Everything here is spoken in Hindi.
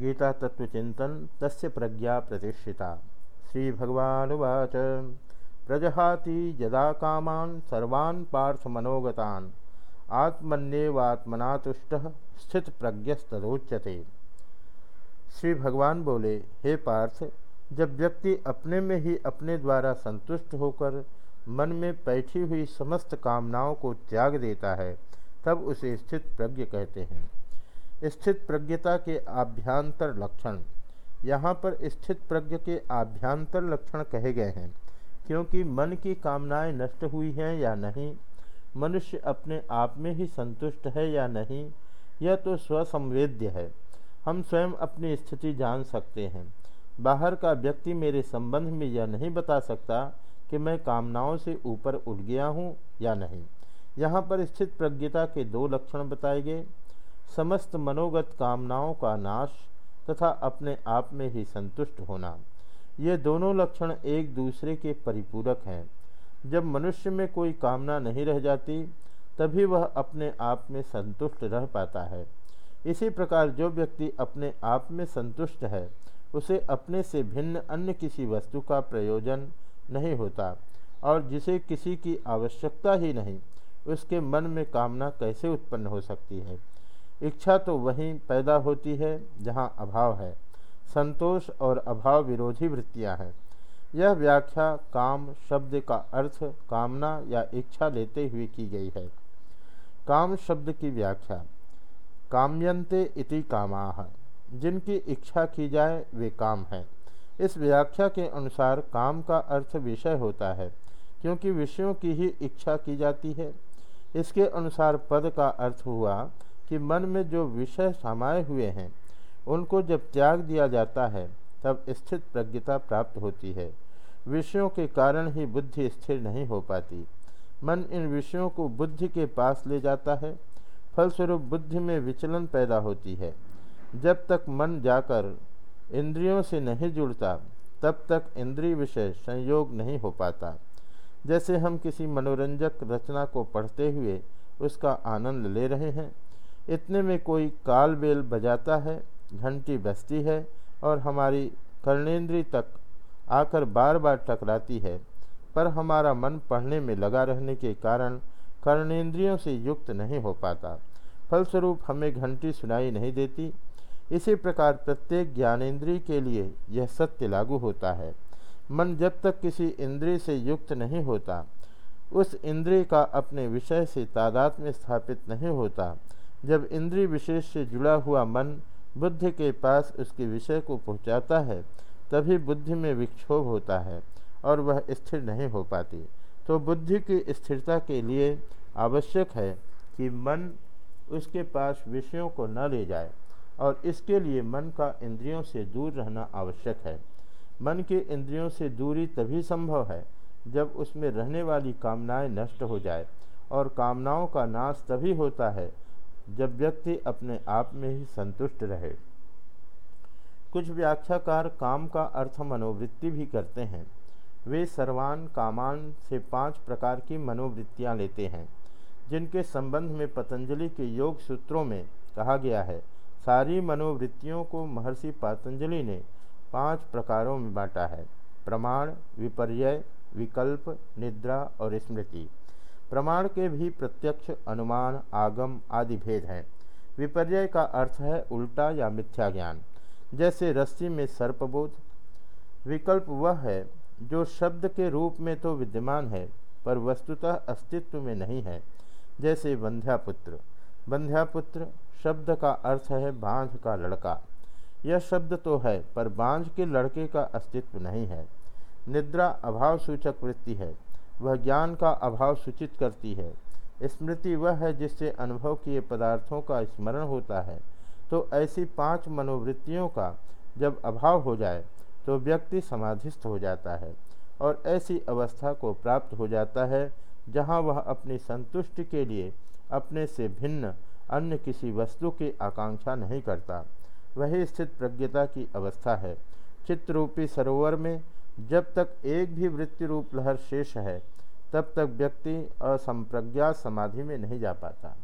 गीता तत्वचिंतन तस्य प्रज्ञा प्रतिष्ठिता। श्री भगवानुवाच प्रजहाति यदा कामान सर्वान् पार्थ मनोगतान आत्मन्यवात्मना तुष्ट स्थित प्रज्ञस्तोच्यते श्री भगवान बोले, हे पार्थ, जब व्यक्ति अपने में ही अपने द्वारा संतुष्ट होकर मन में बैठी हुई समस्त कामनाओं को त्याग देता है, तब उसे स्थित प्रज्ञ कहते हैं। स्थित प्रज्ञता के आभ्यंतर लक्षण। यहाँ पर स्थित प्रज्ञ के आभ्यंतर लक्षण कहे गए हैं, क्योंकि मन की कामनाएँ नष्ट हुई हैं या नहीं, मनुष्य अपने आप में ही संतुष्ट है या नहीं, यह तो स्वसंवेद्य है। हम स्वयं अपनी स्थिति जान सकते हैं। बाहर का व्यक्ति मेरे संबंध में यह नहीं बता सकता कि मैं कामनाओं से ऊपर उठ गया हूँ या नहीं। यहाँ पर स्थित प्रज्ञता के दो लक्षण बताए गए। समस्त मनोगत कामनाओं का नाश तथा अपने आप में ही संतुष्ट होना। ये दोनों लक्षण एक दूसरे के परिपूरक हैं। जब मनुष्य में कोई कामना नहीं रह जाती, तभी वह अपने आप में संतुष्ट रह पाता है। इसी प्रकार जो व्यक्ति अपने आप में संतुष्ट है, उसे अपने से भिन्न अन्य किसी वस्तु का प्रयोजन नहीं होता और जिसे किसी की आवश्यकता ही नहीं, उसके मन में कामना कैसे उत्पन्न हो सकती है? इच्छा तो वहीं पैदा होती है जहाँ अभाव है। संतोष और अभाव विरोधी वृत्तियाँ हैं। यह व्याख्या काम, शब्द का अर्थ, कामना या इच्छा लेते हुए की गई है। काम, शब्द की व्याख्या। काम्यंते इति कामाह जिनकी इच्छा की जाए, वे काम हैं। इस व्याख्या के अनुसार काम का अर्थ विषय होता है, क्योंकि विषयों की ही इच्छा की जाती है। इसके अनुसार पद का अर्थ हुआ कि मन में जो विषय समाये हुए हैं, उनको जब त्याग दिया जाता है, तब स्थित प्रज्ञता प्राप्त होती है। विषयों के कारण ही बुद्धि स्थिर नहीं हो पाती। मन इन विषयों को बुद्धि के पास ले जाता है। फलस्वरूप बुद्धि में विचलन पैदा होती है। जब तक मन जाकर इंद्रियों से नहीं जुड़ता, तब तक इंद्रिय विषय संयोग नहीं हो पाता। जैसे हम किसी मनोरंजक रचना को पढ़ते हुए उसका आनंद ले रहे हैं इतने में कोई काल बेल बजाता है, घंटी बजती है और हमारी कर्णेंद्री तक आकर बार बार टकराती है, पर हमारा मन पढ़ने में लगा रहने के कारण कर्णेंद्रियों से युक्त नहीं हो पाता। फलस्वरूप हमें घंटी सुनाई नहीं देती। इसी प्रकार प्रत्येक ज्ञानेन्द्रिय के लिए यह सत्य लागू होता है। मन जब तक किसी इंद्रिय से युक्त नहीं होता, उस इंद्रिय का अपने विषय से तादाद में स्थापित नहीं होता जब इंद्रिय विशेष से जुड़ा हुआ मन बुद्धि के पास उसके विषय को पहुंचाता है, तभी बुद्धि में विक्षोभ होता है और वह स्थिर नहीं हो पाती। तो बुद्धि की स्थिरता के लिए आवश्यक है कि मन उसके पास विषयों को न ले जाए और इसके लिए मन का इंद्रियों से दूर रहना आवश्यक है। मन के इंद्रियों से दूरी तभी संभव है जब उसमें रहने वाली कामनाएँ नष्ट हो जाए और कामनाओं का नाश तभी होता है जब व्यक्ति अपने आप में ही संतुष्ट रहे। कुछ व्याख्याकार काम का अर्थ मनोवृत्ति भी करते हैं। वे सर्वान कामान से पाँच प्रकार की मनोवृत्तियाँ लेते हैं, जिनके संबंध में पतंजलि के योग सूत्रों में कहा गया है। सारी मनोवृत्तियों को महर्षि पतंजलि ने पाँच प्रकारों में बांटा है। प्रमाण, विपर्य, विकल्प, निद्रा और स्मृति। प्रमाण के भी प्रत्यक्ष, अनुमान, आगम आदि भेद हैं। विपर्य का अर्थ है उल्टा या मिथ्या ज्ञान। जैसे रस्सी में सर्पबोध। विकल्प वह है जो शब्द के रूप में तो विद्यमान है, पर वस्तुतः अस्तित्व में नहीं है। जैसे बंध्यापुत्र। बंध्यापुत्र शब्द का अर्थ है बांझ का लड़का। यह शब्द तो है, पर बांझ के लड़के का अस्तित्व नहीं है। निद्रा अभाव सूचक वृत्ति है। वह ज्ञान का अभाव सूचित करती है। स्मृति वह है जिससे अनुभव किए पदार्थों का स्मरण होता है। तो ऐसी पाँच मनोवृत्तियों का जब अभाव हो जाए तो व्यक्ति समाधिस्थ हो जाता है और ऐसी अवस्था को प्राप्त हो जाता है, जहाँ वह अपनी संतुष्टि के लिए अपने से भिन्न अन्य किसी वस्तु की आकांक्षा नहीं करता। वही स्थित प्रज्ञता की अवस्था है। चित्रूपी सरोवर में जब तक एक भी वृत्ति रूप लहर शेष है, तब तक व्यक्ति असंप्रज्ञा समाधि में नहीं जा पाता।